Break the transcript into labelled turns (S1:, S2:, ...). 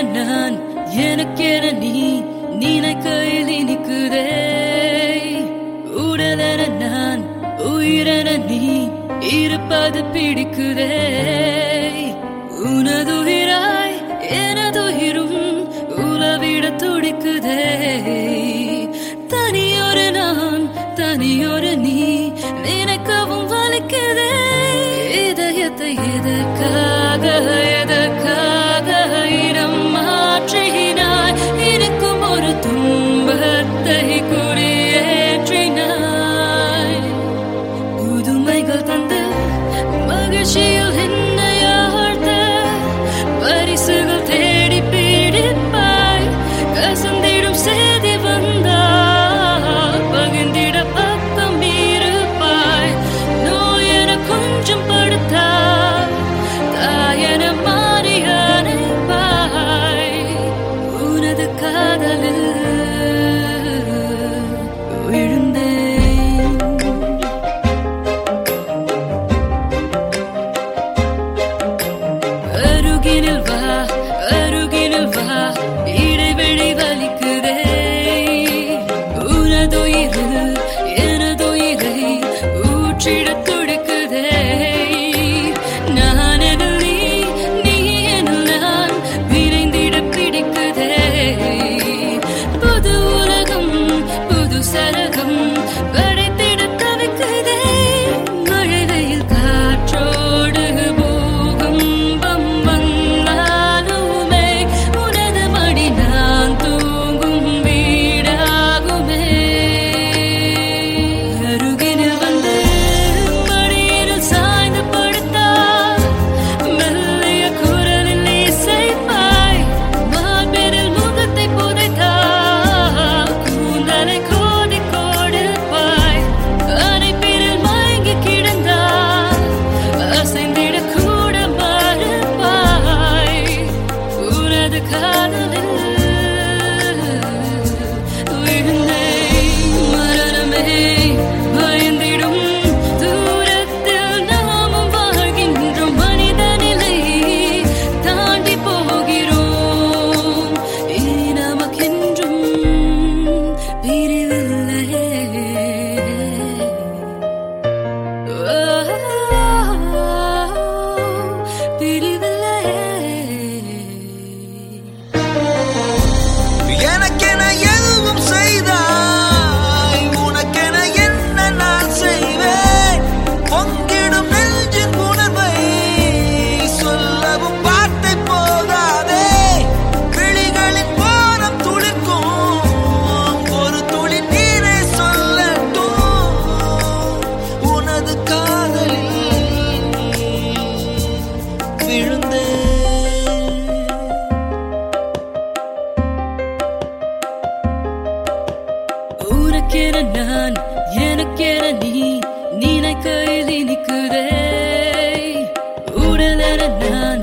S1: எனக்கென நான் எனக்கென நீ நினைக்கையில் இனிக்குதே. உடலென நான் உயிரென நீ இருப்பது பிடிக்குதே. உனதுயிராய் எனதுயிரும் உளவிட துடிக்குதே. தனியொரு நான் தனியொரு நீ நினைக்கவும் வலிக்குதே. இதயத்தை எதற்காக எதற்காக விழுந்தேன் ஊருக்கென நான் எனக்கென நீ நினைக்கையில் நிற்குதே உடலென நான்